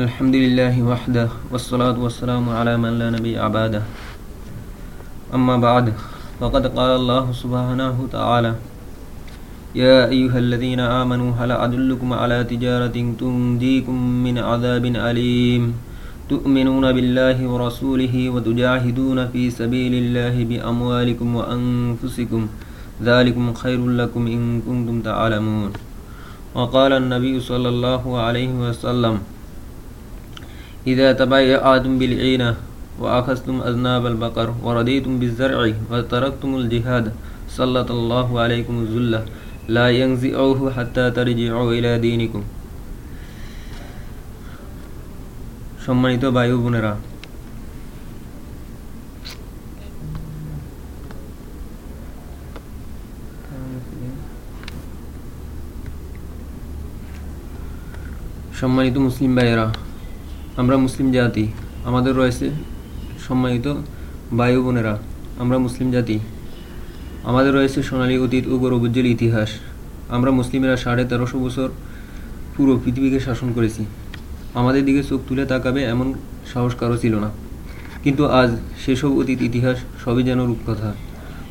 الحمد لله وحده والصلاة والسلام على من لا نبي عباده. أما بعد فقد قال الله سبحانه وتعالى يا أيها الذين آمنوا هل أدلكم على تجارة تنجيكم من عذاب أليم؟ تؤمنون بالله ورسوله وتجاهدون في سبيل الله بأموالكم وأنفسكم. ذلكم خير لكم إن كنتم تعلمون. وقال النبي صلى الله عليه وسلم إذا تبايعتم بالعينة وأخذتم أذناب البقر ورضيتم بالزرع وتركتم الجهاد سلط الله عليكم الذلة لا ينزعوه حتى ترجعوا إلى دينكم সম্মানিত বায়ু বোনেরা সম্মানিত মুসলিম ভাইয়েরা আমরা মুসলিম জাতি, আমাদের রয়েছে সম্মানিত বায়ু বোনেরা, আমরা মুসলিম জাতি। আমাদের রয়েছে সোনালী অতীত ও গৌরবোজ্জ্বল ইতিহাস। আমরা মুসলিমেরা সাড়ে তেরোশো বছর পুরো পৃথিবীকে শাসন করেছি। আমাদের দিকে চোখ তুলে তাকাবে এমন সাহস কারও ছিল না। কিন্তু আজ সেসব অতীত ইতিহাস সবই যেন রূপকথা।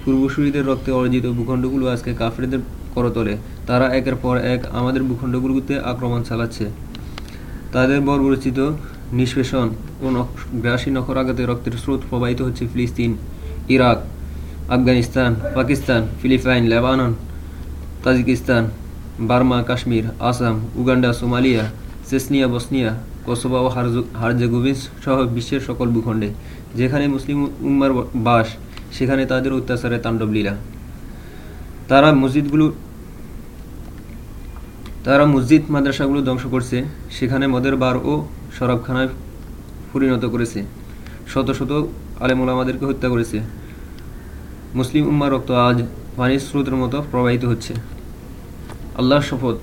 পূর্বসূরীদের রক্তে অর্জিত ভূখণ্ডগুলো আজকে কাফেরদের করতলে, তারা একের পর এক আমাদের ভূখণ্ডগুলোতে আক্রমণ চালাচ্ছে। তাদের বর্বরচিত নিষ্পেষণ ও গ্রাসী নখর আঘাতে রক্তের স্রোত প্রবাহিত হচ্ছে ফিলিস্তিন, Iraq, Afghanistan, Pakistan, Philippines, Lebanon, Tajikistan, Burma, Kashmir, Assam, Uganda, Somalia, Chechnya, Bosnia Kosovo ও হারজেগোভিন্স সহ বিশ্বের সকল ভূখণ্ডে, যেখানে মুসলিম উম্মার বাস, সেখানে তাদের অত্যাচারে তাণ্ডব লীলা। তারা মসজিদগুলো তারা মসজিদ, মাদ্রাসাগুলো ধ্বংস করছে। সেখানে মদের বার ও শরাবখানায় পরিণত করেছে। শত শত আলেমুল আমাদেরকে হত্যা করেছে। মুসলিম উম্মার রক্ত আজ পানির স্রোতের মতো প্রবাহিত হচ্ছে। আল্লাহর শপথ,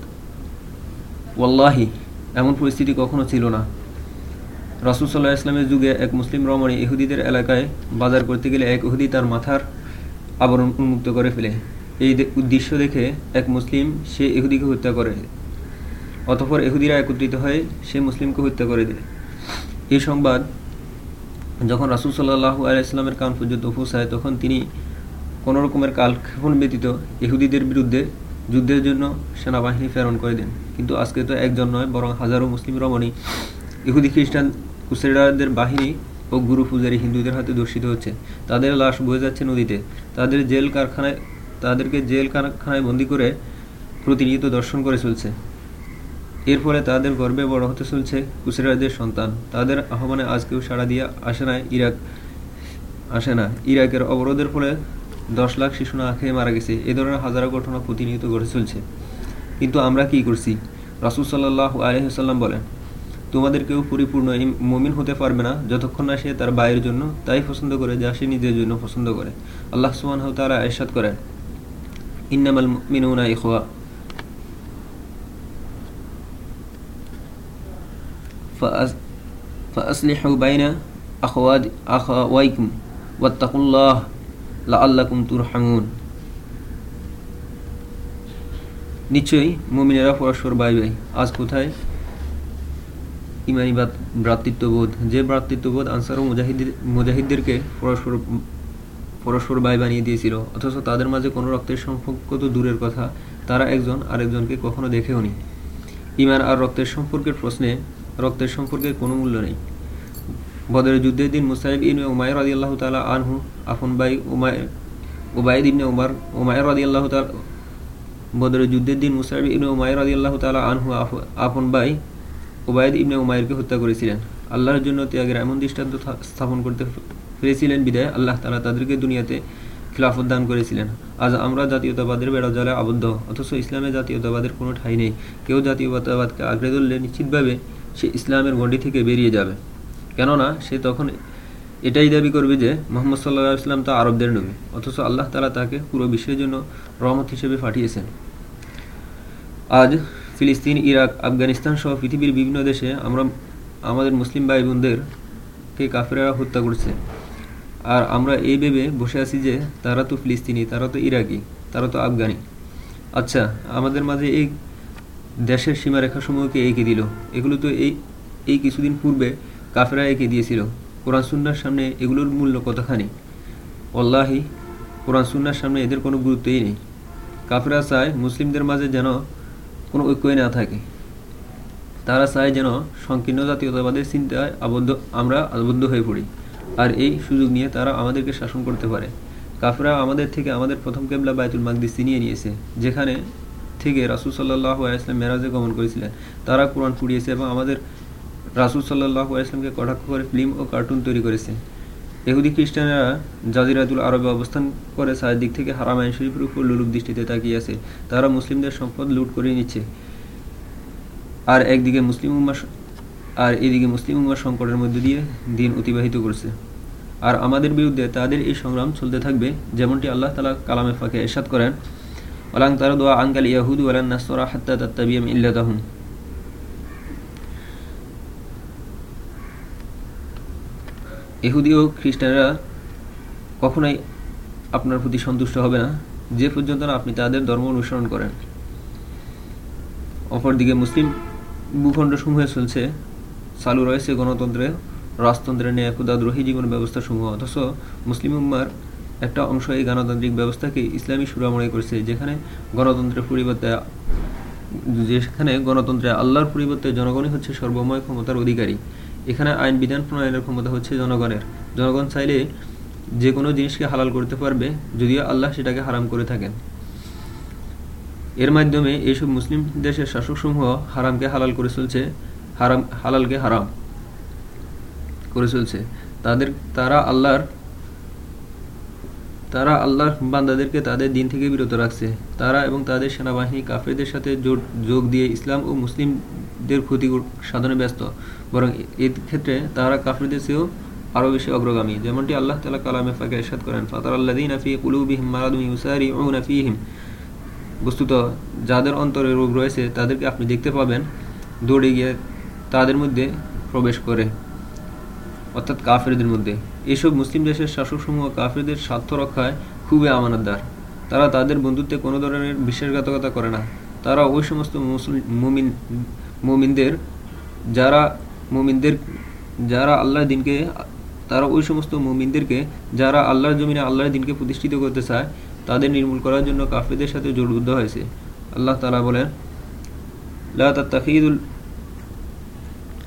ওয়াল্লাহি, এমন পরিস্থিতি কখনো ছিল না। রাসুল সাল্লাহ ইসলামের যুগে এক মুসলিম রমণী ইহুদিদের এলাকায় বাজার করতে গেলে এক ইহুদি তার মাথার আবরণ উন্মুক্ত করে ফেলে। এই দৃশ্য দেখে এক মুসলিম সে ইহুদিকে হত্যা করে। অতপর ইহুদিরা একত্রিত হয়ে সে মুসলিমকে হত্যা করে দেয়। এই সংবাদ যখন রাসুল সাল্লাহ আলাইসলামের কান পর্যন্ত পৌঁছায়, তখন তিনি কোনো রকমের কালক্ষেপণ ব্যতীত ইহুদিদের বিরুদ্ধে যুদ্ধের জন্য সেনাবাহিনী প্রেরণ করে দেন। কিন্তু আজকে তো একজন নয়, বরং হাজারো মুসলিম রমণী ইহুদি খ্রিস্টান কুসেরাদের বাহিনী ও গুরু পূজারী হিন্দুদের হাতে দর্শিত হচ্ছে। তাদের লাশ বয়ে যাচ্ছে নদীতে। তাদের জেল কারখানায় তাদেরকে জেল কারখানায় বন্দি করে প্রতিনিয়ত দর্শন করে চলছে। এর ফলে তাদের গর্বে বড় হতে চলছে কুসেরাদের সন্তান। তাদের আহ্বানে আজ কেউ সাড়া দিয়ে আসে না, ইরাক আসে না। ইরাকের অবরোধের ফলে দশ লাখ শিশু না খেয়ে মারা গেছে। এ ধরনের হাজারো ঘটনা প্রতিনিয়ত ঘটে চলছে। কিন্তু আমরা কি করছি? রাসুল সাল্লাহ আলহাম বলেন, তোমাদের কেউ পরিপূর্ণ মমিন হতে পারবে না। যতক্ষণ না সে তার বাইয়ের জন্য তাই পছন্দ করে, যা সে নিজের জন্য পছন্দ করে। আল্লাহ সুমান তারা এরশাদ করেন ইন্নামাল মিনুনা ইখওয়া فأصلحوا بين أخوات أخويكم واتقوا الله لعلكم ترحمون নিশ্চয়ই মুমিনেরা পরস্পর বাই বাই আজ কোথায় ইমানি ভ্রাতৃত্ববোধ যে ভ্রাতৃত্ববোধ আনসার ও মুজাহিদ মুজাহিদদেরকে পরস্পর পরস্পর বাই বানিয়ে দিয়েছিল। অথচ তাদের মাঝে কোনো রক্তের সম্পর্ক তো দূরের কথা। তারা একজন আরেকজনকে কখনো দেখেও নি। ইমান আর রক্তের সম্পর্কের প্রশ্নে রক্তের সম্পর্কের কোনো মূল্য নেই। বদরের যুদ্ধের দিন মুসাইব ইন উমায়ের আদি আল্লাহ তালা আনহু, আফন বাই উমায় ওবায়দ ইবনে উমার উমায়ের আদি আল্লাহ তালা বদরের যুদ্ধের দিন মুসাইব ইবনে উমায়ের আদি আল্লাহ তালা আনহু আফন বাই ওবায়দ ইবনে উমায়েরকে হত্যা করেছিলেন। আল্লাহর জন্য ত্যাগের এমন দৃষ্টান্ত স্থাপন করতে পেরেছিলেন বিদায়, আল্লাহ তালা তাদেরকে দুনিয়াতে খিলাফত দান করেছিলেন। আজ আমরা জাতীয়তাবাদের বেড়াজালে আবদ্ধ, অথচ ইসলামে জাতীয়তাবাদের কোনো ঠাই নেই। কেউ জাতীয়তাবাদকে আঁকড়ে ধরলে নিশ্চিতভাবে সে ইসলামের গণ্ডি থেকে বেরিয়ে যাবে। কেননা সে তখন এটাই দাবি করবে যে মোহাম্মদ সাল্লাহ ইসলাম তা আরবদের নবী, অথচ আল্লাহ তালা তাকে পুরো বিশ্বের জন্য রহমত হিসেবে পাঠিয়েছেন। আজ ফিলিস্তিন, ইরাক, আফগানিস্তান সহ পৃথিবীর বিভিন্ন দেশে আমরা, আমাদের মুসলিম ভাই বোনদেরকে কাফেরা হত্যা করছে। আর আমরা এই ভেবে বসে আছি যে তারা তো ফিলিস্তিনি, তারা তো ইরাকি, তারা তো আফগানি। আচ্ছা আমাদের মাঝে এই দেশের সীমারেখাসমূহকে এঁকে দিল। এগুলো তো এই এই কিছুদিন পূর্বে কাফেরা এঁকে দিয়েছিল। কোরআন সুন্নার সামনে এগুলোর মূল্য কতখানি? অল্লাহি কোরআন সুন্নার সামনে এদের কোনো গুরুত্বই নেই। কাফেরা চায় মুসলিমদের মাঝে যেন কোনো ঐক্যই না থাকে। তারা চায় যেন সংকীর্ণ জাতীয়তাবাদের চিন্তায় আবদ্ধ, আমরা আবদ্ধ হয়ে পড়ি। আর এই সুযোগ নিয়ে তারা আমাদেরকে শাসন করতে পারে। কাফেরা আমাদের থেকে আমাদের প্রথম কেবলা বায়তুল মাকদিস ছিনিয়ে নিয়েছে, যেখানে থেকে রাসুল সাল্লাহ আলাইসলাম মেরাজে গমন করেছিলেন। তারা কোরআন পুড়িয়েছে এবং আমাদের রাসুল সাল্লাহ আলাইসলামকে কটাক্ষ করে ফিল্ম ও কার্টুন তৈরি করেছে। এহুদি খ্রিস্টানেরা জাজিরাতুল আরবে অবস্থান করে চারিদিক থেকে হারাম আইন শরীফের উপর লুলুপ দৃষ্টিতে তাকিয়ে আছে। তারা মুসলিমদের সম্পদ লুট করে নিচ্ছে। আর একদিকে মুসলিম উম্মা আর এদিকে মুসলিম উম্মার সংকটের মধ্যে দিয়ে দিন অতিবাহিত করছে। আর আমাদের বিরুদ্ধে তাদের এই সংগ্রাম চলতে থাকবে, যেমনটি আল্লাহ তালা কালামে ফাঁকে এরশাদ করেন ওলাং তার দোয়া আঙ্কাল ইয়াহুদ ওয়ালান নাসরা হাত্তা তাত্তাবিয়াম ইল্লাতাহুম ইহুদি ও খ্রিস্টানরা কখনোই আপনার প্রতি সন্তুষ্ট হবে না, যে পর্যন্ত না আপনি তাদের ধর্ম অনুসরণ করেন। অপরদিকে মুসলিম ভূখণ্ডসমূহে চলছে চালু রয়েছে গণতন্ত্রে রাজতন্ত্রের ন্যায় ক্ষুদাদ্রোহী জীবন ব্যবস্থা সমূহ অথচ মুসলিম উম্মার একটা অংশ এই গণতান্ত্রিক ব্যবস্থাকে ইসলামী সুরা মনে করছে, যেখানে গণতন্ত্রের পরিবর্তে, যেখানে গণতন্ত্রে আল্লাহর পরিবর্তে জনগণই হচ্ছে সর্বময় ক্ষমতার অধিকারী। এখানে আইন, বিধান প্রণয়নের ক্ষমতা হচ্ছে জনগণের। জনগণ চাইলে যে কোনো জিনিসকে হালাল করতে পারবে, যদিও আল্লাহ সেটাকে হারাম করে থাকেন। এর মাধ্যমে এইসব মুসলিম দেশের শাসকসমূহ হারামকে হালাল করে চলছে। হারাম, হালালকে হারাম করে চলছে। তাদের, তারা আল্লাহর তারা আল্লাহর বান্দাদেরকে তাদের দিন থেকে বিরত রাখছে। তারা এবং তাদের সেনাবাহিনী কাফেরদের সাথে যোগ দিয়ে ইসলাম ও মুসলিমদের ক্ষতি সাধনে ব্যস্ত। বরং এর ক্ষেত্রে তারা কাফেরদের চেয়েও আরও বেশি অগ্রগামী। যেমনটি আল্লাহ তালা কালামে ফাঁকে এরশাদ করেন, ফাতার আল্লাদিন আফি কুলুবিহিম মারাদুম ও নাফিহিম বস্তুত যাদের অন্তরে রোগ রয়েছে, তাদেরকে আপনি দেখতে পাবেন। দৌড়ে গিয়ে তাদের মধ্যে প্রবেশ করে, অর্থাৎ কাফেরদের মধ্যে। এসব মুসলিম দেশের শাসকসমূহ কাফেরদের স্বার্থ রক্ষায় খুবই আমানতদার। তারা তাদের বন্ধুত্বে কোনো ধরনের বিশ্বাসঘাতকতা করে না। তারা ওই সমস্ত মুমিন, মুমিনদের যারা মুমিনদের যারা আল্লাহর দিনকে, তারা ওই সমস্ত মুমিনদেরকে যারা আল্লাহর জমিনে আল্লাহর দিনকে প্রতিষ্ঠিত করতে চায়, তাদের নির্মূল করার জন্য কাফেরদের সাথে জোটবদ্ধ হয়েছে। আল্লাহ তালা বলেন, লা তাত্তাখিদুল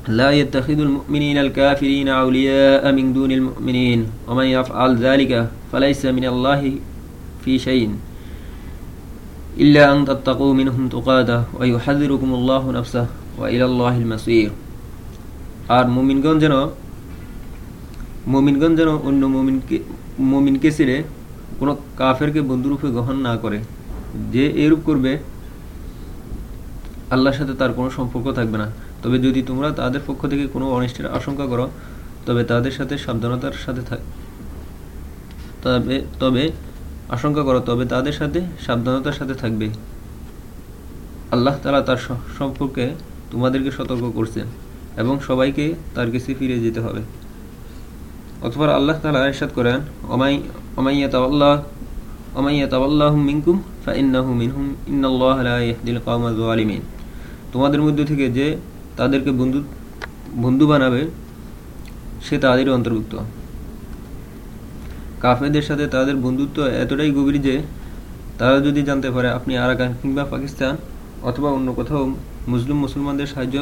لا يتخذ المؤمنين الكافرين أولياء من دون المؤمنين ومن يفعل ذلك فليس من الله في شيء إلا أن تتقوا منهم تقاته ويحذركم الله نفسه وإلى الله المصير আর মুমিনগণ যেন মুমিনগণ যেন অন্য মুমিনকে মুমিনকে ছেড়ে কোনো কাফেরকে বন্ধুরূপে গ্রহণ না করে যে এরূপ করবে আল্লাহর সাথে তার কোনো সম্পর্ক থাকবে না তবে যদি তোমরা তাদের পক্ষ থেকে কোনো অনিষ্টের আশঙ্কা করো, তবে তাদের সাথে সাবধানতার সাথে থাক। তবে তবে আশঙ্কা করো, তবে তাদের সাথে সাবধানতার সাথে থাকবে। আল্লাহ তালা তার সম্পর্কে তোমাদেরকে সতর্ক করছেন এবং সবাইকে তার কাছে ফিরে যেতে হবে। অথবা আল্লাহ তালা এরশাদ করেন তোমাদের মধ্যে থেকে যে তাদেরকে বন্ধু বন্ধু বানাবে, সে তাদের অন্তর্ভুক্ত। কাফেরদের সাথে তাদের বন্ধুত্ব এতটাই গভীর যে, তারা যদি জানতে পারে আপনি আরাকান কিংবা পাকিস্তান অথবা অন্য কোথাও মুসলিম মুসলমানদের সাহায্য,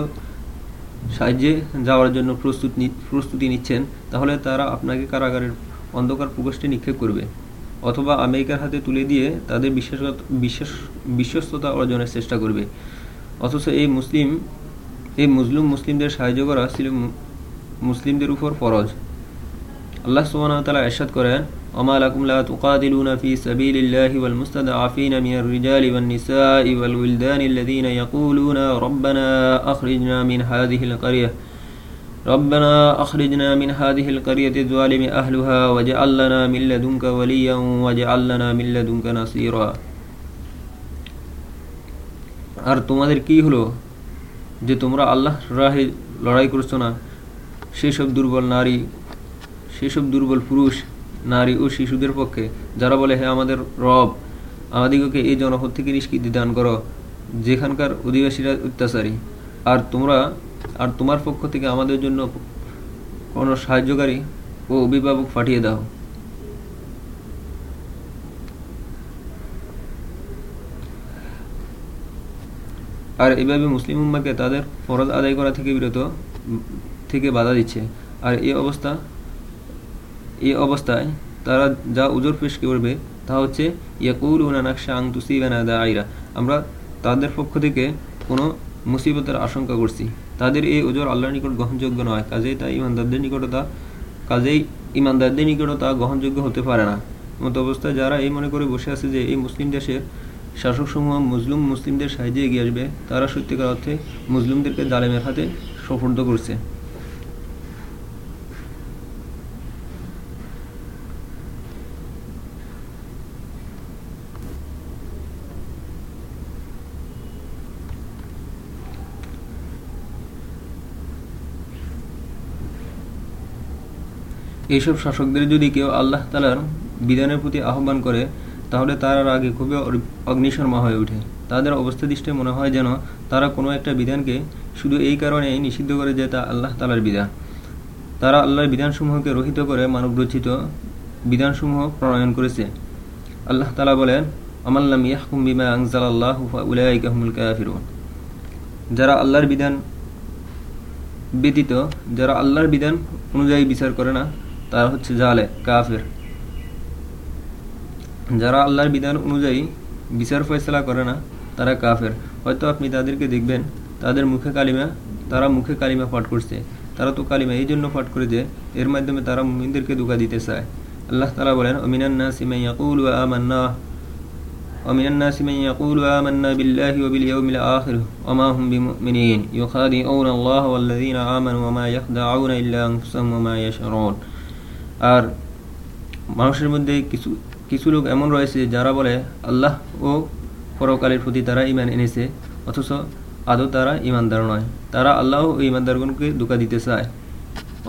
সাহায্যে যাওয়ার জন্য প্রস্তুত প্রস্তুতি নিচ্ছেন, তাহলে তারা আপনাকে কারাগারের অন্ধকার প্রকোষ্ঠে নিক্ষেপ করবে। অথবা আমেরিকার হাতে তুলে দিয়ে তাদের বিশ্বাসগত বিশ্বাস বিশ্বস্ততা অর্জনের চেষ্টা করবে। অথচ এই মুসলিম এই মুসলিম মুসলিমদের সাহায্য করা ছিল মুসলিমদের উপর ফরজ আল্লাহ সুবহানাহু ওয়া তাআলা ইরশাদ করেন وما لكم لا تقاتلون في سبيل الله والمستضعفين من الرجال والنساء والولدان الذين يقولون ربنا أخرجنا من هذه القرية ربنا أخرجنا من هذه القرية الظالم أهلها واجعل لنا من لدنك وليا واجعل لنا من لدنك نصيرا আর তোমাদের কি হলো যে তোমরা আল্লাহ রাহে লড়াই করছ না, সেসব দুর্বল নারী, সেসব দুর্বল পুরুষ, নারী ও শিশুদের পক্ষে, যারা বলে হ্যাঁ আমাদের রব, আমাদিগকে এই জনপদ থেকে নিষ্কৃতি দান করো, যেখানকার অধিবাসীরা অত্যাচারী। আর তোমরা, আর তোমার পক্ষ থেকে আমাদের জন্য কোনো সাহায্যকারী ও অভিভাবক পাঠিয়ে দাও। আর এভাবে মুসলিম উম্মাকে তাদের ফরজ আদায় করা থেকে বিরত, থেকে বাধা দিচ্ছে। আর এই অবস্থা, এই অবস্থায় তারা যা উজোর পেশ করবে তা হচ্ছে ইয়াকুল উনানাকশা আং তুসিবানা আইরা আমরা তাদের পক্ষ থেকে কোনো মুসিবতের আশঙ্কা করছি। তাদের এই ওজোর আল্লাহর নিকট গ্রহণযোগ্য নয়। কাজেই তা ইমানদারদের নিকট তা কাজেই ইমানদারদের নিকট তা গ্রহণযোগ্য হতে পারে না। মতো অবস্থায় যারা এই মনে করে বসে আছে যে এই মুসলিম দেশের শাসকসমূহ মুসলিম মুসলিমদের সাহায্যে এগিয়ে আসবে। তারা সত্যিকার অর্থে মুসলিমদেরকে জালেমের হাতে সফর্দ করছে। এইসব শাসকদের যদি কেউ আল্লাহ তালার বিধানের প্রতি আহ্বান করে তাহলে তারা আগে খুবই অগ্নিশর্মা হয়ে ওঠে। তাদের অবস্থা দৃষ্টে মনে হয় যেন তারা কোনো একটা বিধানকে শুধু এই কারণেই নিষিদ্ধ করে যে তা আল্লাহ তালার বিধান। তারা আল্লাহর বিধানসমূহকে রহিত করে মানব রচিত বিধানসমূহ প্রণয়ন করেছে। আল্লাহ তালা বলেন আমাল্লাম ইয়াহকুম বিমা আংজাল আল্লাহ উলাইকাহমুল কাফিরুন। যারা আল্লাহর বিধান ব্যতীত, যারা আল্লাহর বিধান অনুযায়ী বিচার করে না, তারা হচ্ছে জালে কাফের। যারা আল্লাহর বিধান অনুযায়ী বিচার ফয়সলা করে না তারা কাফের হয়তো আপনি তাদেরকে দেখবেন তাদের মুখে কালিমা তারা মুখে কালিমা পাঠ করছে তারা তো কালিমা এই জন্য পাঠ করে যে এর মাধ্যমে তারা মুমিনদেরকে দুকা দিতে চায় আল্লাহ তালা বলেন অমিনান্না সিমাই ইয়াকুল আমান্না ومن الناس من يقول آمنا بالله وباليوم الآخر وما هم بمؤمنين يخادعون الله والذين آمنوا وما يخدعون إلا أنفسهم وما يشعرون আর মানুষের মধ্যে কিছু কিছু লোক এমন রয়েছে যারা বলে, আল্লাহ ও পরকালের প্রতি তারা ইমান এনেছে, অথচ আদৌ তারা ইমানদার নয়। তারা আল্লাহ ও ইমানদারগণকে ধোকা দিতে চায়,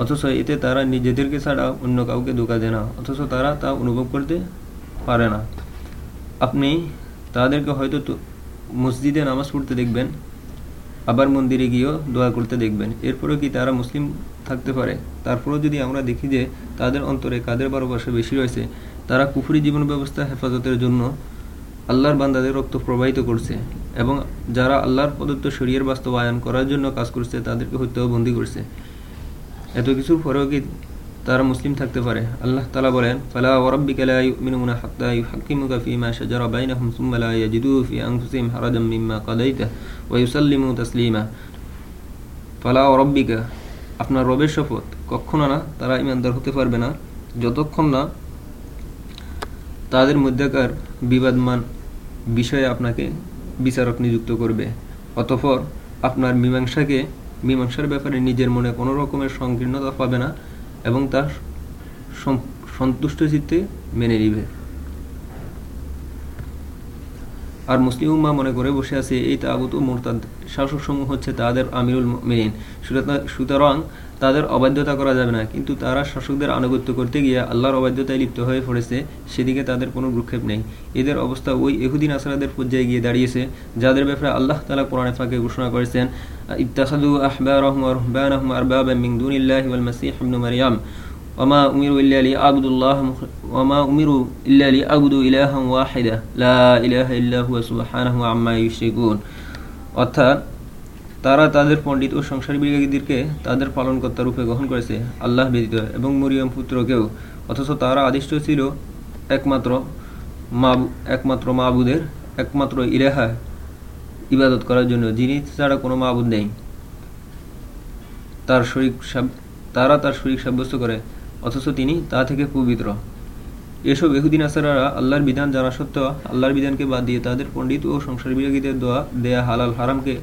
অথচ এতে তারা নিজেদেরকে ছাড়া অন্য কাউকে ধোকা দেয় না, অথচ তারা তা অনুভব করতে পারে না। আপনি তাদেরকে হয়তো মসজিদে নামাজ পড়তে দেখবেন, আবার মন্দিরে গিয়েও দোয়া করতে দেখবেন। এরপরেও কি তারা মুসলিম থাকতে পারে? তারপরেও যদি আমরা দেখি যে তাদের অন্তরে কাদের ভালোবাসা বেশি রয়েছে তারা কুফুরি জীবন ব্যবস্থা হেফাজতের জন্য আল্লাহর বান্দাদের রক্ত প্রবাহিত করছে এবং যারা আল্লাহর প্রদত্ত শরীরের বাস্তবায়ন করার জন্য কাজ করছে, তাদেরকে হত্যা বন্দী করছে। এত কিছুর পরেও কি তারা মুসলিম থাকতে পারে? আল্লাহ তালা বলেন, ফালা ফি হারাজাম মিম্মা কাদাইতা ইউসাল্লিমু তাসলিমা। ফালা ওরব্বিকা আপনার রবের শপথ কখনো না তারা ইমানদার হতে পারবে না, যতক্ষণ না তাদের মধ্যেকার বিবাদমান বিষয়ে আপনাকে বিচারক নিযুক্ত করবে। অতঃপর আপনার মীমাংসাকে, মীমাংসার ব্যাপারে নিজের মনে কোনো রকমের সংকীর্ণতা পাবে না এবং তার সন্তুষ্ট চিত্তে মেনে নিবে। আর মুসলিম উম্মা মনে করে বসে আছে, এই তাগুত ও মোরতাদ শাসক সমূহ হচ্ছে তাদের আমিরুল মেরিন সুতরাং তাদের অবাধ্যতা করা যাবে না কিন্তু তারা শাসকদের আনুগত্য করতে গিয়ে আল্লাহর অবাধ্যতায় লিপ্ত হয়ে পড়েছে সেদিকে তাদের কোনো ভ্রুক্ষেপ নেই এদের অবস্থা ওই এহুদিন আসারাদের পর্যায়ে গিয়ে দাঁড়িয়েছে যাদের ব্যাপারে আল্লাহ তালা কোরআনে ফাঁকে ঘোষণা করেছেন ইত্তাখাদু আহবারহম রহবানহম আরবাবা মিন দুনিল্লাহি ওয়াল মাসিহ ইবনে মারইয়াম وما أمروا إلا ليعبدوا الله وما أمروا إلا ليعبدوا إلها واحدا لا إله إلا هو سبحانه عما يشركون অর্থাৎ তারা তাদের পণ্ডিত ও সংসারী বিজ্ঞানীদেরকে তাদের পালনকর্তা রূপে গ্রহণ করেছে, আল্লাহ ব্যতীত। এবং মরিয়ম পুত্রকেও, অথচ তারা আদিষ্ট ছিল একমাত্র মা একমাত্র মাবুদের, একমাত্র ইরেহা ইবাদত করার জন্য, যিনি ছাড়া কোনো মাবুদ নেই। তার শরিক তারা তার শরিক সাব্যস্ত করে, অথচ তিনি তা থেকে পবিত্র। এসব এহুদিন আসারারা আল্লাহর বিধান জানা সত্ত্বেও, আল্লাহর বিধানকে বাদ দিয়ে তাদের পণ্ডিত ও সংসার বিরাগীদের দোয়া দেয়া হালাল হারামকে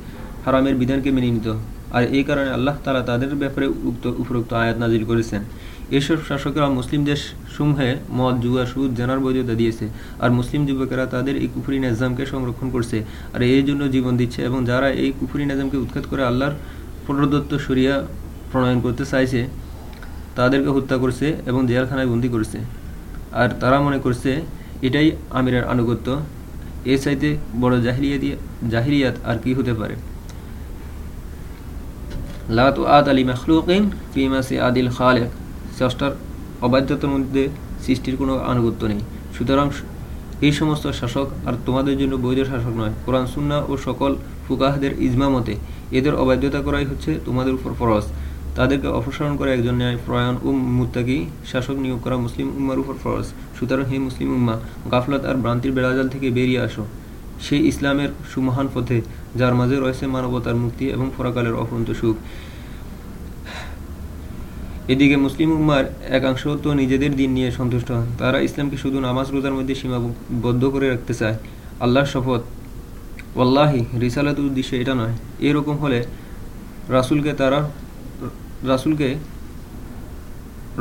হারামের বিধানকে মেনে নিত। আর এই কারণে আল্লাহ তালা তাদের ব্যাপারে উক্ত, উপরোক্ত আয়াত নাজির করেছেন। এসব শাসকেরা মুসলিম দেশ সমূহে মদ, জুয়া, সুদ, জানার বৈধতা দিয়েছে। আর মুসলিম যুবকেরা তাদের এই কুফুরি নাজামকে সংরক্ষণ করছে। আর এই জন্য জীবন দিচ্ছে এবং যারা এই কুফুরি নাজামকে উৎখাত করে আল্লাহর প্রদত্ত সরিয়া প্রণয়ন করতে চাইছে, তাদেরকে হত্যা করছে এবং জেলখানায় বন্দি করছে। আর তারা মনে করছে, এটাই আমিরের আনুগত্য। এ চাইতে বড় জাহিরিয়াত জাহিরিয়াত আর কি হতে পারে? লা তু আত আলী মখলুকিন ফিমাসি আদিল খালেক। স্রষ্টার অবাধ্যতার মধ্যে সৃষ্টির কোনো আনুগত্য নেই। সুতরাং এই সমস্ত শাসক আর তোমাদের জন্য বৈধ শাসক নয়। কোরআন সুন্না ও সকল ফুকাহদের ইজমা মতে এদের অবাধ্যতা করাই হচ্ছে তোমাদের উপর ফরজ। তাদেরকে অপসারণ করে একজন ন্যায় প্রয়াণ ও মুত্তাকি শাসক নিয়োগ করা মুসলিম উম্মার উপর ফরজ। সুতরাং হে মুসলিম উম্মা, গাফলত আর ভ্রান্তির বেড়াজাল থেকে বেরিয়ে আসো। সেই ইসলামের সুমহান পথে, যার মাঝে রয়েছে মানবতার মুক্তি এবং ফরাকালের অফন্ত সুখ। এদিকে মুসলিম উম্মার একাংশ তো নিজেদের দিন নিয়ে সন্তুষ্ট। হন তারা ইসলামকে শুধু নামাজ রোজার মধ্যে সীমাবদ্ধ করে রাখতে চায়। আল্লাহর শপথ। ওয়াল্লাহি রিসালাত উদ্দেশ্য এটা নয়। এরকম হলে রাসুলকে তারা, রাসুলকে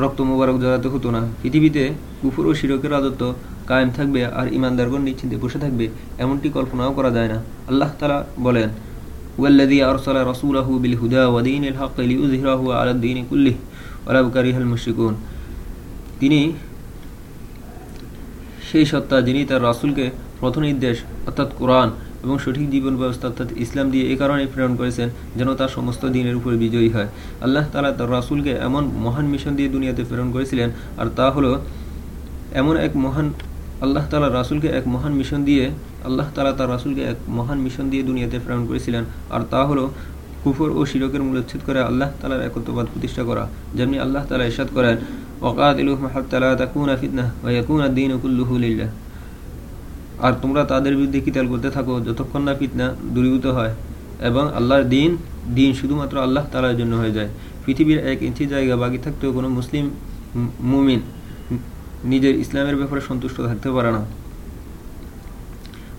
রক্ত মোবারক জড়াতে হতো না। পৃথিবীতে কুফুর ও শিরকের রাজত্ব কায়েম থাকবে আর ইমানদারগণ নিশ্চিন্তে বসে থাকবে এমনটি কল্পনাও করা যায় না। আল্লাহ তালা বলেন আরসালা বিল হুদা হক তিনি সেই সত্তা যিনি তার রাসূলকে পথ নির্দেশ, অর্থাৎ কোরআন এবং সঠিক জীবন ব্যবস্থা অর্থাৎ ইসলাম দিয়ে এই কারণে প্রেরণ করেছেন যেন তার সমস্ত দিনের উপর বিজয়ী হয়। আল্লাহ তালা তার রাসুলকে এমন মহান মিশন দিয়ে দুনিয়াতে প্রেরণ করেছিলেন, আর তা হলো এমন এক মহান, আল্লাহ তালা রাসুলকে এক মহান মিশন দিয়ে, আল্লাহ তালা তার রাসুলকে এক মহান মিশন দিয়ে দুনিয়াতে প্রেরণ করেছিলেন, আর তা হলো কুফর ও শিরকের মূলোচ্ছেদ করে আল্লাহ তালার একত্রবাদ প্রতিষ্ঠা করা, যেমনি আল্লাহ তালা ইরশাদ করেন ওকাত ইলুহ হাত্তালা তাকুনা ফিতনা ওয়া ইয়াকুনা দ্বীন কুল্লুহু লিল্লাহ। আর তোমরা তাদের বিরুদ্ধে কিতাল করতে থাকো, যতক্ষণ না ফিতনা দূরীভূত হয়। এবং আল্লাহর দিন দিন শুধুমাত্র আল্লাহ তালার জন্য হয়ে যায়। পৃথিবীর এক ইঞ্চি জায়গা বাকি থাকতেও কোনো মুসলিম মুমিন নিজের ইসলামের ব্যাপারে সন্তুষ্ট থাকতে পারে না।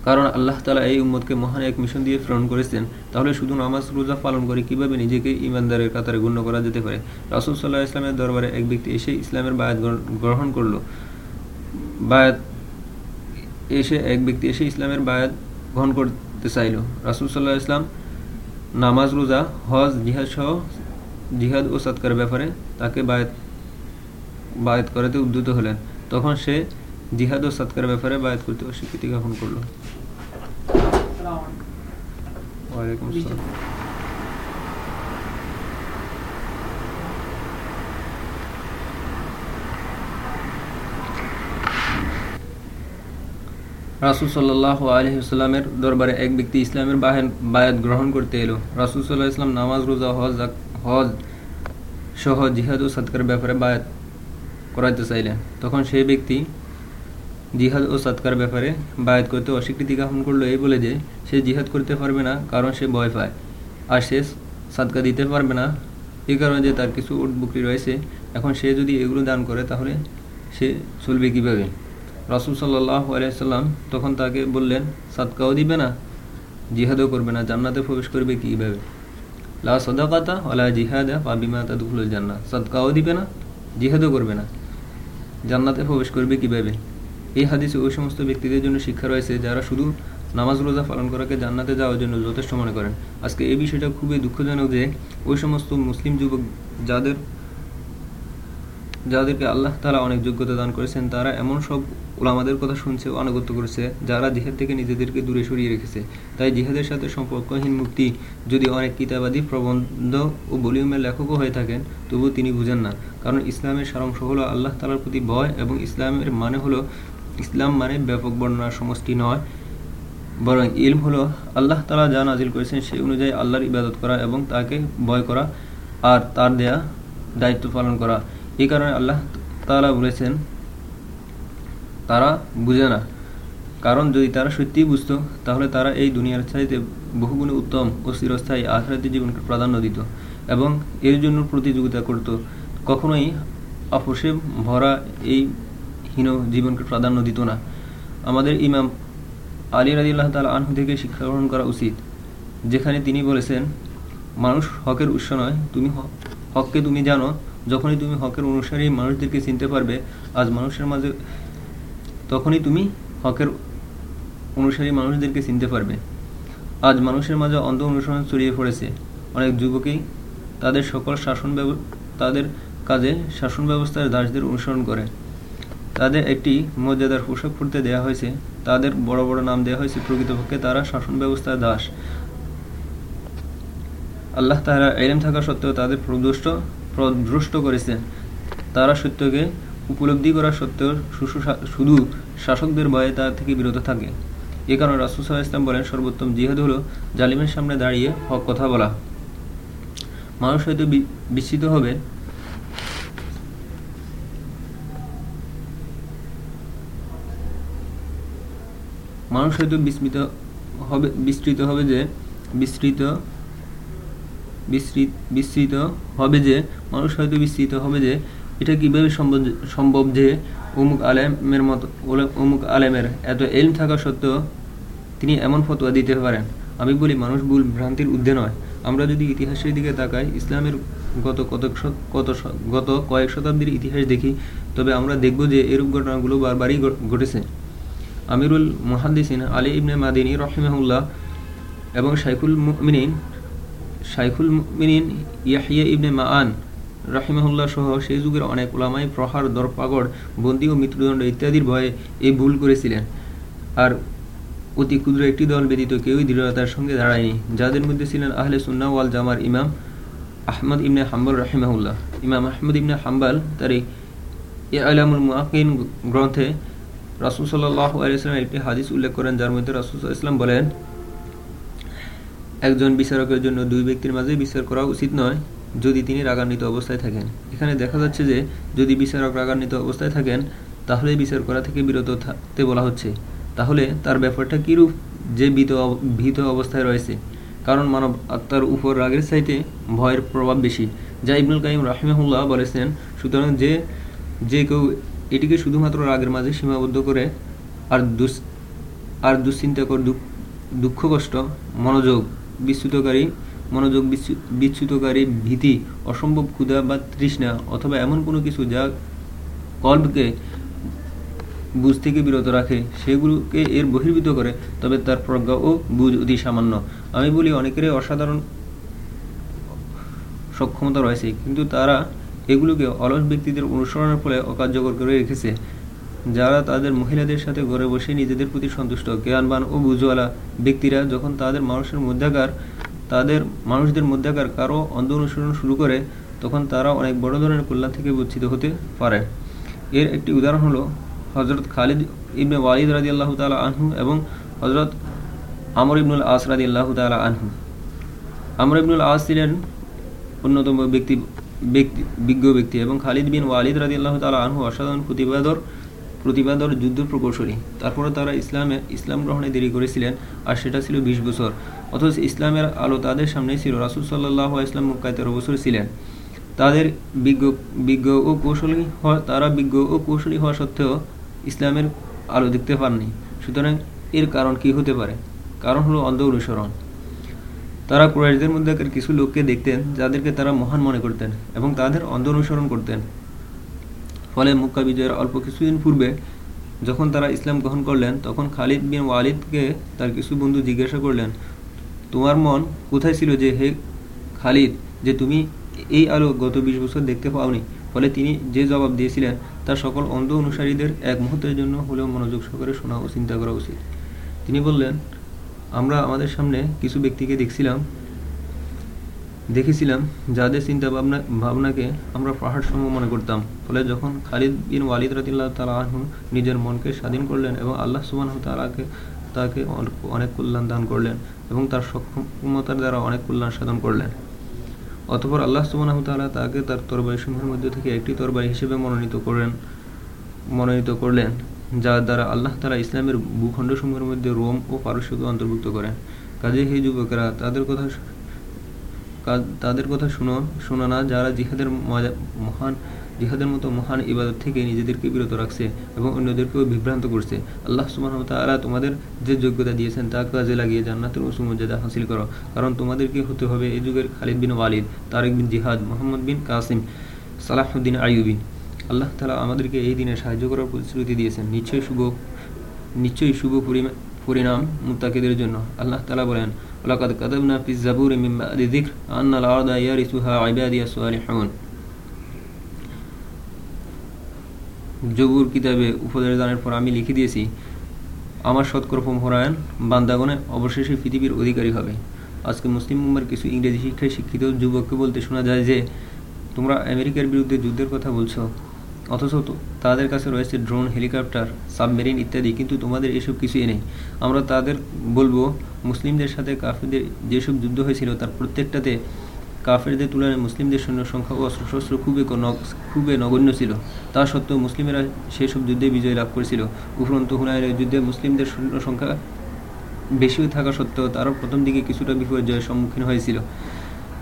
কারণ আল্লাহ তালা এই উম্মতকে মহান এক মিশন দিয়ে প্রেরণ করেছেন। তাহলে শুধু নামাজ, রোজা পালন করে কীভাবে নিজেকে ইমানদারের কাতারে গণ্য করা যেতে পারে? রাসুল সাল্লাহ ইসলামের দরবারে এক ব্যক্তি এসে ইসলামের বায়াত গ্রহণ করল। বায়াত এসে এক ব্যক্তি এসে ইসলামের বায়াত গ্রহণ করতে চাইল। রাসুল সাল্লাহ ইসলাম নামাজ রোজা হজ জিহাদ সহ জিহাদ ও সৎকার ব্যাপারে তাকে বায়াত বায়াত করাতে উদ্যত হলেন। তখন সে জিহাদ ও সৎকার ব্যাপারে বায়াত করতে অস্বীকৃতি জ্ঞাপন করল। ওয়ালাইকুম আসসালাম। রাসুল সাল্লাহ আলহিসাল্লামের দরবারে এক ব্যক্তি ইসলামের বাহেন, বায়াত গ্রহণ করতে এলো। রাসুল সাল্লাহ ইসলাম নামাজ, রোজা, হজ হজ সহ জিহাদ ও সৎকার ব্যাপারে বায়াত করাইতে চাইলেন। তখন সেই ব্যক্তি জিহাদ ও সৎকার ব্যাপারে বায়াত করতে অস্বীকৃতি জ্ঞাপন করল। এই বলে যে, সে জিহাদ করতে পারবে না, কারণ সে ভয় পায়। আর সে সাদকা দিতে পারবে না। এই কারণে যে তার কিছু উট বুকরি রয়েছে, এখন সে যদি এগুলো দান করে, তাহলে সে চলবে কীভাবে? রাসুল সাল্লাহ তখন তাকে বললেন, সাদকাও দিবে না, জিহাদও করবে না, জান্নাতে প্রবেশ করবে কীভাবে লা সদাকাতা ওলা জিহাদা পাবিমাতা দুখুল জান্না সাদকাও দিবে না, জিহাদও করবে না, জান্নাতে প্রবেশ করবে কীভাবে এই হাদিসে ওই সমস্ত ব্যক্তিদের জন্য শিক্ষা রয়েছে, যারা শুধু নামাজ রোজা পালন করাকে জান্নাতে যাওয়ার জন্য যথেষ্ট মনে করেন। আজকে এই বিষয়টা খুবই দুঃখজনক যে ওই সমস্ত মুসলিম যুবক, যাদের যাদেরকে আল্লাহ তারা অনেক যোগ্যতা দান করেছেন, তারা এমন সব ওলামাদের কথা শুনছে ও আনুগত্য করেছে, যারা জিহাদ থেকে নিজেদেরকে দূরে সরিয়ে রেখেছে। তাই জিহাদের সাথে সম্পর্কহীন মুক্তি যদি অনেক কিতাবাদী প্রবন্ধ ও বলিউমের লেখকও হয়ে থাকেন তবুও তিনি বুঝেন না। কারণ ইসলামের সারাংশ হলো আল্লাহ তালার প্রতি ভয় এবং ইসলামের মানে হলো, ইসলাম মানে ব্যাপক বর্ণনার সমষ্টি নয়। বরং ইলম হলো আল্লাহ তালা যা নাজিল করেছেন সেই অনুযায়ী আল্লাহর ইবাদত করা এবং তাকে ভয় করা আর তার দেয়া দায়িত্ব পালন করা। এই কারণে আল্লাহ তালা বলেছেন, তারা বুঝে না। কারণ যদি তারা সত্যিই বুঝত, তাহলে তারা এই দুনিয়ার চাইতে বহুগুণে উত্তম ও চিরস্থায়ী আখরাতি জীবনকে প্রাধান্য দিত এবং এর জন্য প্রতিযোগিতা করত। কখনোই আপোষে ভরা এই হীন জীবনকে প্রাধান্য দিত না। আমাদের ইমাম আলী রাজিল্লাহ তালা আনহু থেকে শিক্ষা গ্রহণ করা উচিত, যেখানে তিনি বলেছেন, মানুষ হকের উৎস নয়, তুমি হককে তুমি জানো যখনই তুমি হকের অনুসারী মানুষদেরকে চিনতে পারবে, আজ মানুষের মাঝে, তখনই তুমি হকের অনুসারী মানুষদেরকে চিনতে পারবে। আজ মানুষের মাঝে অন্ধ অনুসরণ ছড়িয়ে পড়েছে। অনেক যুবকই তাদের সকল শাসন তাদের কাজে শাসন ব্যবস্থার দাসদের অনুসরণ করে। তাদের একটি মর্যাদার পোশাক পড়তে দেওয়া হয়েছে। তাদের বড় বড় নাম দেওয়া হয়েছে। প্রকৃতপক্ষে তারা শাসন ব্যবস্থার দাস। আল্লাহ তাহারা এলেম থাকা সত্ত্বেও তাদের প্রদুষ্ট প্রদ্রষ্ট করেছেন তারা সত্যকে উপলব্ধি করা সত্ত্বেও শুধু শাসকদের ভয়ে তা থেকে বিরত থাকে। এ কারণে রাসুসাহ ইসলাম বলেন, সর্বোত্তম জিহাদ হলো জালিমের সামনে দাঁড়িয়ে হক কথা বলা। মানুষ হয়তো বিস্মিত হবে। মানুষ হয়তো বিস্মিত হবে, বিস্তৃত হবে যে, বিস্তৃত বিস্তৃত হবে যে, মানুষ হয়তো বিস্তৃত হবে যে, এটা কীভাবে সম্ভব সম্ভব যে, অমুক আলেমের মতো অমুক আলেমের এত এলম থাকা সত্ত্বেও তিনি এমন ফতোয়া দিতে পারেন। আমি বলি, মানুষ ভুল ভ্রান্তির ঊর্ধ্বে নয়। আমরা যদি ইতিহাসের দিকে তাকাই, ইসলামের গত কত কত গত কয়েক শতাব্দীর ইতিহাস দেখি, তবে আমরা দেখব যে এরূপ ঘটনাগুলো বারবারই ঘটেছে। আমিরুল মুহাদ্দিসিন আলী ইবনে মাদিনী রহিমাহুল্লাহ এবং শাইখুল মিনিন শাইখুল মিনিন ইয়াহিয়া ইবনে মাআন রাহিমাহুল্লাহ সহ সেই যুগের অনেক ওলামাই প্রহার, দরপাগড়, বন্দি ও মৃত্যুদণ্ড ইত্যাদির ভয়ে এই ভুল করেছিলেন। আর অতি ক্ষুদ্র একটি দল ব্যতীত কেউই দৃঢ়তার সঙ্গে দাঁড়ায়নি, যাদের মধ্যে ছিলেন আহলে সুন্না ওয়াল জামার ইমাম আহমদ ইবনে হাম্বল রাহিমাহুল্লাহ। ইমাম আহমদ ইবনে হাম্বাল তার এ আলামুল মুআকিন গ্রন্থে রাসুল সাল্লাহ আলিয়াল্লাম একটি হাদিস উল্লেখ করেন, যার মধ্যে রাসুল ইসলাম বলেন একজন বিচারকের জন্য দুই ব্যক্তির মাঝে বিচার করা উচিত নয় যদি তিনি রাগান্বিত অবস্থায় থাকেন। এখানে দেখা যাচ্ছে যে, যদি বিচারক রাগান্বিত অবস্থায় থাকেন, তাহলে বিচার করা থেকে বিরত থাকতে বলা হচ্ছে। তাহলে তার ব্যাপারটা কীরূপ যে ভীত ভীত অবস্থায় রয়েছে? কারণ মানব আত্মার উপর রাগের চাইতে ভয়ের প্রভাব বেশি। যা ইবনুল কাইম রাহিমাহুল্লাহ বলেছেন, সুতরাং যে যে কেউ এটিকে শুধুমাত্র রাগের মাঝে সীমাবদ্ধ করে আর দুস, আর দুশ্চিন্তাকর দুঃখ কষ্ট মনোযোগ বিচ্যুতকারী, মনোযোগ বিচ্যুতকারী ভীতি, অসম্ভব ক্ষুধা বা তৃষ্ণা অথবা এমন কোনো কিছু যা কল্পকে বুঝ থেকে বিরত রাখে, সেগুলোকে এর বহির্ভূত করে, তবে তার প্রজ্ঞা ও বুঝ অতি সামান্য। আমি বলি অনেকেরই অসাধারণ সক্ষমতা রয়েছে, কিন্তু তারা এগুলোকে অলস ব্যক্তিদের অনুসরণের ফলে অকার্যকর করে রেখেছে। যারা তাদের মহিলাদের সাথে ঘরে বসে নিজেদের প্রতি সন্তুষ্ট, জ্ঞানবান ও বুঝওয়ালা ব্যক্তিরা যখন তাদের মানুষের মধ্যাকার, তাদের মানুষদের মধ্যাকার কারও অন্ধ অনুসরণ শুরু করে, তখন তারা অনেক বড় ধরনের কল্যাণ থেকে বঞ্চিত হতে পারে। এর একটি উদাহরণ হলো হজরত খালিদ ইবনে ওয়ালিদ রাজি আল্লাহ তালা আনহু এবং হজরত আমর ইবনুল আস রাজি আল্লাহ তালা আনহু। আমর ইবনুল আস ছিলেন অন্যতম ব্যক্তি ব্যক্তি, বিজ্ঞ ব্যক্তি এবং খালিদ বিন ওয়ালিদ রাজি আল্লাহ তালা আনহু অসাধারণ প্রতিবাদর প্রতিবাদর যুদ্ধ প্রকৌশলী। তারপরে তারা ইসলামে, ইসলাম গ্রহণে দেরি করেছিলেন, আর সেটা ছিল বিশ বছর। অথচ ইসলামের আলো তাদের সামনেই ছিল। রাসুল সাল্লাহ ইসলাম মুক্কায় তেরো বছর ছিলেন। তাদের বিজ্ঞ বিজ্ঞ ও কৌশলী হওয়া, তারা বিজ্ঞ ও কৌশলী হওয়া সত্ত্বেও ইসলামের আলো দেখতে পাননি। সুতরাং এর কারণ কি হতে পারে? কারণ হলো অন্ধ অনুসরণ। তারা কুরাইশদের মধ্যে কিছু লোককে দেখতেন, যাদেরকে তারা মহান মনে করতেন এবং তাদের অন্ধ অনুসরণ করতেন। ফলে মুক্কা বিজয়ের অল্প কিছুদিন পূর্বে যখন তারা ইসলাম গ্রহণ করলেন, তখন খালিদ বিন ওয়ালিদকে তার কিছু বন্ধু জিজ্ঞাসা করলেন, তোমার মন কোথায় ছিল যে, হে খালিদ, যে তুমি এই আলো গত বিশ বছর দেখতে পাওনি? ফলে তিনি যে জবাব দিয়েছিলেন তার সকল অন্ধ অনুসারীদের এক মুহূর্তের জন্য হলেও মনোযোগ সহকারে শোনা ও চিন্তা করা উচিত। তিনি বললেন, আমরা আমাদের সামনে কিছু ব্যক্তিকে দেখছিলাম দেখেছিলাম যাদের চিন্তা ভাবনা ভাবনাকে আমরা পাহাড় সম মনে করতাম। ফলে যখন খালিদ বিন ওয়ালিদ রাতিল্লাহ তালাহু নিজের মনকে স্বাধীন করলেন এবং আল্লাহ সুবাহ তালাকে তাকে অনেক কল্যাণ দান করলেন এবং তার সক্ষমতার দ্বারা অনেক কল্যাণ সাধন করলেন। অতপর আল্লাহ সুবাহ তালা তাকে তার তরবারি সমূহের মধ্যে থেকে একটি তরবারি হিসেবে মনোনীত করেন মনোনীত করলেন, যার দ্বারা আল্লাহ তালা ইসলামের ভূখণ্ড সমূহের মধ্যে রোম ও পারস্যকে অন্তর্ভুক্ত করেন। কাজে হে যুবকেরা, তাদের কথা তাদের কথা শুনো, শোনো না, যারা জিহাদের মহান, জিহাদের মতো মহান ইবাদত থেকে নিজেদেরকে বিরত রাখছে এবং অন্যদেরকেও বিভ্রান্ত করছে, আল্লাহ সুবাহ তারা তোমাদের যে যোগ্যতা দিয়েছেন তা কাজে লাগিয়ে জান্নাতের সুমর্যাদা হাসিল করো, কারণ তোমাদেরকে হতে হবে এই যুগের খালিদ বিন ওয়ালিদ, তারেক বিন জিহাদ, মোহাম্মদ বিন কাসিম সালাহুদ্দিন আইয়ুবি। আল্লাহ তালা আমাদেরকে এই দিনে সাহায্য করার প্রতিশ্রুতি দিয়েছেন, নিশ্চয়ই শুভ নিশ্চয়ই শুভ পরিণাম মুতাকিদের জন্য। আল্লাহ তালা বলেন ولقد كتبنا في الزبور من بعد ذكر أن الأرض يرثها عبادي الصالحون জবুর কিতাবে উপদেশ দানের পর আমি লিখে দিয়েছি আমার সৎকর্ম হরায়ন বান্দাগণে অবশেষে পৃথিবীর অধিকারী হবে আজকে মুসলিম উম্মার কিছু ইংরেজি শিক্ষায় শিক্ষিত যুবককে বলতে শোনা যায় যে তোমরা আমেরিকার বিরুদ্ধে যুদ্ধের কথা বলছো অথচ তাদের কাছে রয়েছে ড্রোন, হেলিকপ্টার, সাবমেরিন ইত্যাদি, কিন্তু তোমাদের এসব কিছুই নেই। আমরা তাদের বলব, মুসলিমদের সাথে কাফেরদের যেসব যুদ্ধ হয়েছিল, তার প্রত্যেকটাতে কাফেরদের তুলনায় মুসলিমদের সৈন্য সংখ্যা ও অস্ত্রশস্ত্র খুবই খুবই নগণ্য ছিল। তা সত্ত্বেও মুসলিমেরা সেসব যুদ্ধে বিজয় লাভ করেছিল। উপরন্তু হুনায়নের যুদ্ধে মুসলিমদের সৈন্য সংখ্যা বেশি থাকা সত্ত্বেও তারা প্রথম দিকে কিছুটা বিপর্যয়ের সম্মুখীন হয়েছিল।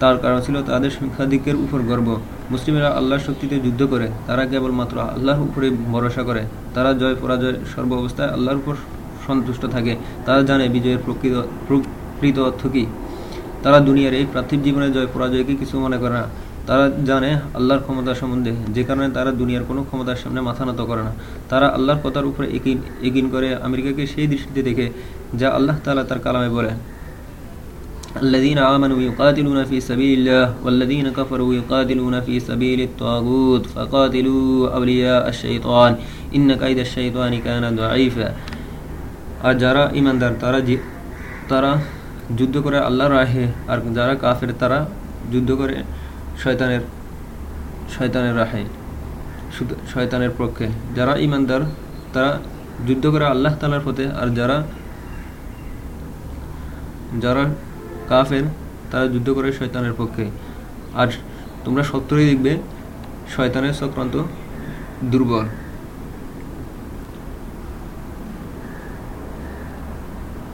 তার কারণ ছিল তাদের সংখ্যাধিকের উপর গর্ব। মুসলিমেরা আল্লাহর শক্তিতে যুদ্ধ করে, তারা কেবলমাত্র আল্লাহর উপরে ভরসা করে। তারা জয় পরাজয় সর্ব অবস্থায় আল্লাহর উপর সন্তুষ্ট থাকে। তারা জানে বিজয়ের প্রকৃত প্রকৃত অর্থ কী। তারা দুনিয়ার এই পার্থিব জীবনে জয় পরাজয়কে কিছু মনে করে না। তারা জানে আল্লাহর ক্ষমতা সম্বন্ধে, যে কারণে তারা দুনিয়ার কোনো ক্ষমতার সামনে মাথা নত করে না। তারা আল্লাহর কথার উপরে একিন একিন করে আমেরিকাকে সেই দৃষ্টিতে দেখে, যা আল্লাহ তালা তার কালামে বলেন الذين آمنوا يقاتلون في سبيل الله والذين كفروا يقاتلون في سبيل الطاغوت فقاتلوا أولياء الشيطان إن كيد الشيطان كان ضعيفا আর যারা ইমানদার তারা তারা যুদ্ধ করে আল্লাহর রাহে আর যারা কাফের তারা যুদ্ধ করে শয়তানের শয়তানের রাহে শয়তানের পক্ষে যারা ইমানদার তারা যুদ্ধ করে আল্লাহ তালার পথে আর যারা যারা কাফের, তারা যুদ্ধ করে শয়তানের পক্ষে। আর তোমরা সত্যই দেখবে, শয়তানের চক্রান্ত দুর্বল।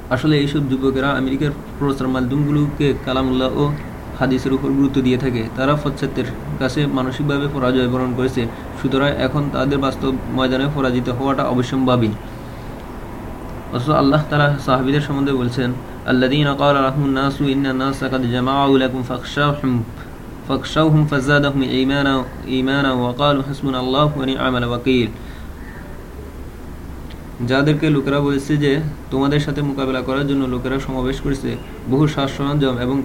আসলে এইসব যুবকেরা আমেরিকার প্রচার মাধ্যমগুলোকে কালামুল্লাহ ও হাদিসের উপর গুরুত্ব দিয়ে থাকে। তারা ফচ্ছাতের কাছে মানসিকভাবে পরাজয় বরণ করেছে। সুতরাং এখন তাদের বাস্তব ময়দানে পরাজিত হওয়াটা অবশ্যম্ভাবী। অথচ আল্লাহ তারা সাহাবিদের সম্বন্ধে বলছেন الذين قال لهم الناس إن الناس قد جمعوا لكم فاخشوهم فاخشوهم فزادهم إيمانا إيمانا وقالوا حسبنا الله ونعم الوكيل যাদেরকে লোকেরা বলেছে যে তোমাদের সাথে মোকাবেলা করার জন্য লোকেরা সমাবেশ করেছে বহু সাজ সরঞ্জাম এবং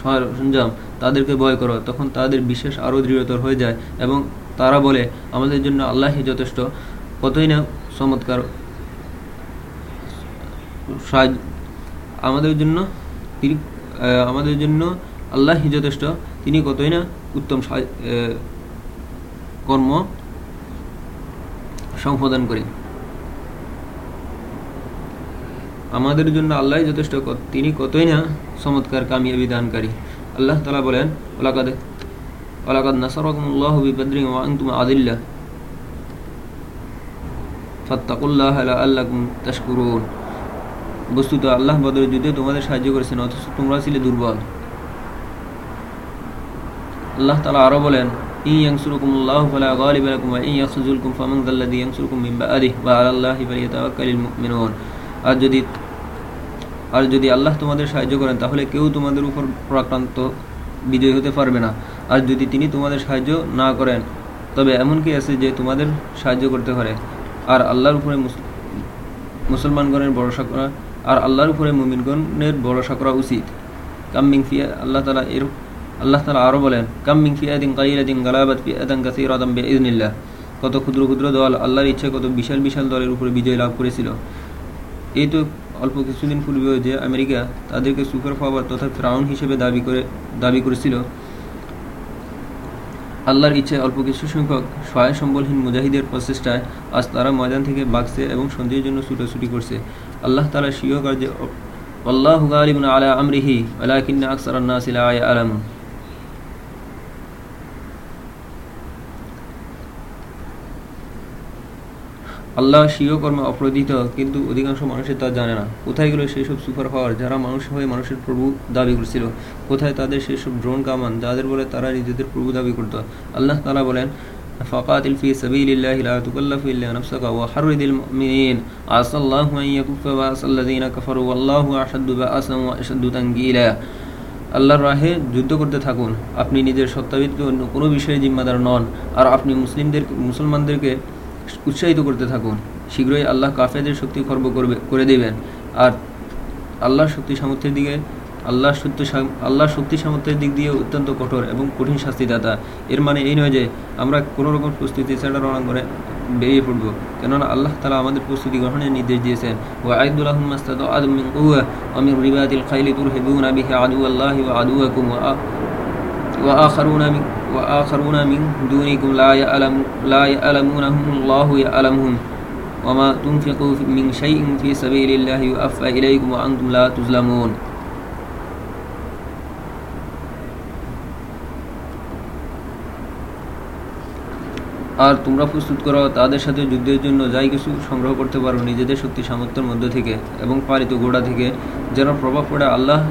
সরঞ্জাম তাদেরকে ভয় করো তখন তাদের বিশেষ আরও দৃঢ়তর হয়ে যায় এবং তারা বলে আমাদের জন্য আল্লাহই যথেষ্ট কতই না চমৎকার আমাদের জন্য তিনি আমাদের জন্য আল্লাহই যথেষ্ট। তিনি কতই না উত্তম কর্ম সম্পাদন করেন। আমাদের জন্য আল্লাহ যথেষ্ট তিনি কতই না চমৎকার, কামিয়াবি দানকারী আল্লাহ তালা বলেন ওলাকাদ ওলাকাদ নাসারকুমুল্লাহ আদিল্লাহ ফাত্তাকুল্লাহ আল্লাকুম তাশকুরুন। বস্তুত আল্লাহ বদরের যুদ্ধে তোমাদের সাহায্য করেছেন, অথচ তোমরা ছিলে দুর্বল। আল্লাহ তালা আরও বলেন আর যদি আল্লাহ তোমাদের সাহায্য করেন, তাহলে কেউ তোমাদের উপর প্রাক্রান্ত বিজয় হতে পারবে না। আর যদি তিনি তোমাদের সাহায্য না করেন, তবে এমন কি আছে যে তোমাদের সাহায্য করতে পারে। আর আল্লাহর উপরে মুসলমানগণের ভরসা করা আর আল্লাহর উপরে মুমিনগণের ভরসা করা উচিত। কাম্মিং ফিয়া, আল্লাহ তালা এর, আল্লাহ তালা আরও বলেন কাম্মিং ফিয়াদিন গালাবাদ ফিয়াদান আদম কত ক্ষুদ্র ক্ষুদ্র দল আল্লাহর ইচ্ছে, কত বিশাল বিশাল দলের উপরে বিজয় লাভ করেছিল। এই তো অল্প কিছুদিন পূর্বেও যে আমেরিকা তাদেরকে সুপার পাওয়ার তথা হিসেবে দাবি করে, দাবি করেছিল, আল্লাহর ইচ্ছায় অল্প কিছু সংখ্যক সহায় সম্বলহীন মুজাহিদের প্রচেষ্টায় আজ তারা ময়দান থেকে বাগছে এবং সন্ধির জন্য ছুটোছুটি করছে। আল্লাহ তালা স্বীয় কার্যে আল্লাহ গালিবুন আলা আমরিহি আলাকিন্না আকসার নাসিলা আল্লাহ স্বীয় কর্মে অপ্রদিত, কিন্তু অধিকাংশ মানুষের তা জানে না। কোথায় গেল সেই সব সুপার পাওয়ার যারা মানুষ হয়ে মানুষের প্রভু দাবি করছিল, কোথায় তাদের সেই সব ড্রোন কামান? যাদের বলে তারা নিজেদের প্রভু দাবি করত। আল্লাহ তালা বলেন فقاتل في سبيل الله لا تكلف إلا نفسك وحرد المؤمنين عسى الله أن يكف بأس الذين كفروا والله أشد بأسا وأشد تنكيلا আল্লাহর রাহে যুদ্ধ করতে থাকুন আপনি নিজের সত্তাবিদকে অন্য কোনো বিষয়ে জিম্মাদার নন আর আপনি মুসলিমদের মুসলমানদেরকে উৎসাহিত করতে থাকুন শীঘ্রই আল্লাহ কাফেদের শক্তি খর্ব করবে করে দেবেন আর আল্লাহর শক্তি সামর্থ্যের দিকে আল্লাহ সত্য আল্লাহর শক্তি সামর্থ্যের দিক দিয়ে অত্যন্ত কঠোর এবং কঠিন শাস্তিদাতা এর মানে এই নয় যে আমরা কোনো রকম প্রস্তুতি ছাড়া রণাঙ্গনে বেরিয়ে পড়বো কেননা আল্লাহ তালা আমাদের প্রস্তুতি গ্রহণের নির্দেশ দিয়েছেন ওয়াইদুল আহমাস্তাদ আদম মিন কুওয়া ওয়া মিন রিবাতিল খাইলি তুরহিবুনা বিহি আদুয়াল্লাহি ওয়া আদুয়াকুম ওয়া وآخرون من وآخرون من دونكم لا يعلم لا يعلمونهم الله يعلمهم وما تنفقوا من شيء في سبيل الله يوفى إليكم وأنتم لا تظلمون আর তোমরা প্রস্তুত করো, তাদের সাথে যুদ্ধের জন্য যাই কিছু সংগ্রহ করতে পারো নিজেদের শক্তি সামর্থ্যের মধ্য থেকে এবং পালিত গোড়া থেকে, যেন প্রভাব পড়ে আল্লাহ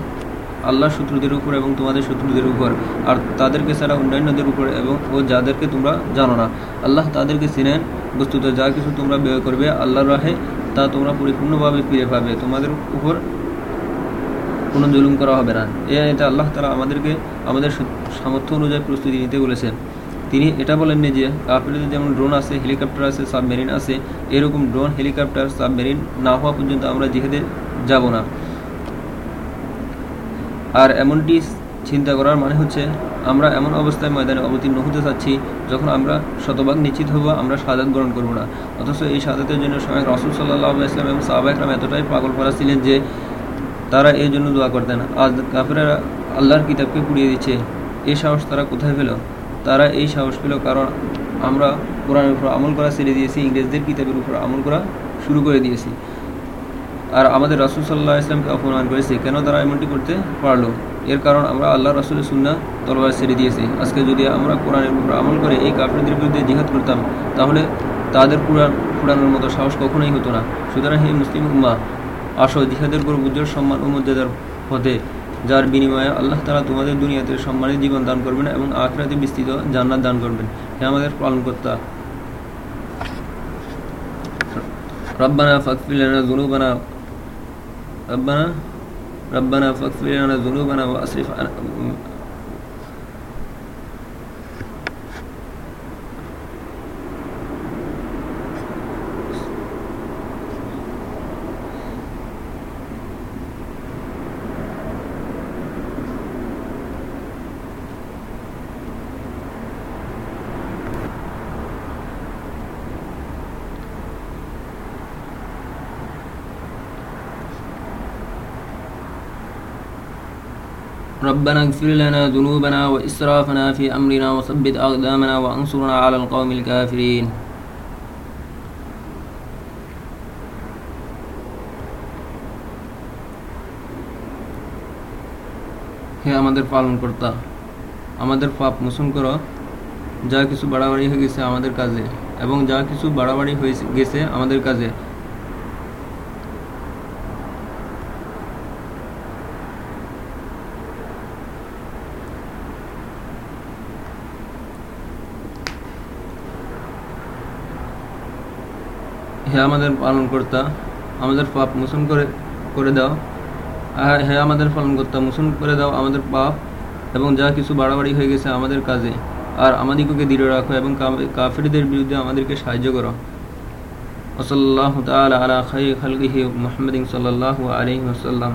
আল্লাহ শত্রুদের উপর এবং তোমাদের শত্রুদের উপর, আর তাদেরকে ছাড়া অন্যান্যদের উপর এবং, ও যাদেরকে তোমরা জানো না। আল্লাহ তাদেরকে চিনেন, বস্তুত যা কিছু তোমরা ব্যয় করবে আল্লাহর রাহে, তা তোমরা পরিপূর্ণভাবে ফিরে পাবে। তোমাদের উপর কোনো জুলুম করা হবে না। এ আল্লাহ তারা আমাদেরকে, আমাদের সামর্থ্য অনুযায়ী প্রস্তুতি নিতে বলেছেন। তিনি এটা বলেননি যে কাফেরদের যেমন ড্রোন আছে হেলিকপ্টার আছে সাবমেরিন আছে, এরকম ড্রোন হেলিকপ্টার সাবমেরিন না হওয়া পর্যন্ত আমরা জিহাদে যাব না। আর এমনটি চিন্তা করার মানে হচ্ছে, আমরা এমন অবস্থায় ময়দানে অবতীর্ণ হতে চাচ্ছি, যখন আমরা শতভাগ নিশ্চিত হব, আমরা সাদাত গ্রহণ করব না। অথচ এই সাদাতের জন্য স্বয়ং রসুল সাল্লাহ ইসলাম এবং সাহবা ইকরাম এতটাই পাগল করা ছিলেন যে, তারা এর জন্য দোয়া করতেন। আজ কাফেরা আল্লাহর কিতাবকে পুড়িয়ে দিচ্ছে। এ সাহস তারা কোথায় পেল? তারা এই সাহস পেল কারণ আমরা কোরআনের উপর আমল করা ছেড়ে দিয়েছি, ইংরেজদের কিতাবের উপর আমল করা শুরু করে দিয়েছি। আর আমাদের রাসুল সাল্লাহ ইসলামকে অপমান করেছে, কেন তারা এমনটি করতে পারল? এর কারণ আমরা আল্লাহ রাসুলের সুন্না তলবার ছেড়ে দিয়েছি। আজকে যদি আমরা কোরআনের উপর আমল করে এই কাফেরদের বিরুদ্ধে জিহাদ করতাম, তাহলে তাদের পুরাণ পুরানোর মতো সাহস কখনোই হতো না। সুতরাং হে মুসলিম উম্মা আসো জিহাদের উপর উজ্জ্বল সম্মান ও মর্যাদার পথে যার বিনিময়ে আল্লাহ তালা তোমাদের দুনিয়াতে সম্মানের জীবন দান করবেন এবং আখরাতে বিস্তৃত জান্নাত দান করবেন। হ্যাঁ আমাদের পালনকর্তা। রব্বানা ফকফিলানা জুনুবানা রব্বানা রব্বানা ফকফিলানা জুনুবানা ওয়াসরিফ ربنا اغفر لنا ذنوبنا وإسرافنا في أمرنا وثبت أقدامنا وانصرنا على القوم الكافرين হে আমাদের পালন কর্তা আমাদের পাপ মোচন করো যা কিছু বাড়াবাড়ি হয়ে গেছে আমাদের কাজে এবং যা কিছু বাড়াবাড়ি হয়ে গেছে আমাদের কাজে হে আমাদের পালন কর্তা আমাদের পাপ মোচন করে করে দাও। হে আমাদের পালন কর্তা মোচন করে দাও আমাদের পাপ এবং যা কিছু বাড়াবাড়ি হয়ে গেছে আমাদের কাজে। আর আমাদিগকে দৃঢ় রাখো এবং কাফিরদের বিরুদ্ধে আমাদেরকে সাহায্য করো। ওসল্লাহ তালা আলা খাই খালগিহি মোহাম্মদিন সাল্লাহ আলহি ওসাল্লাম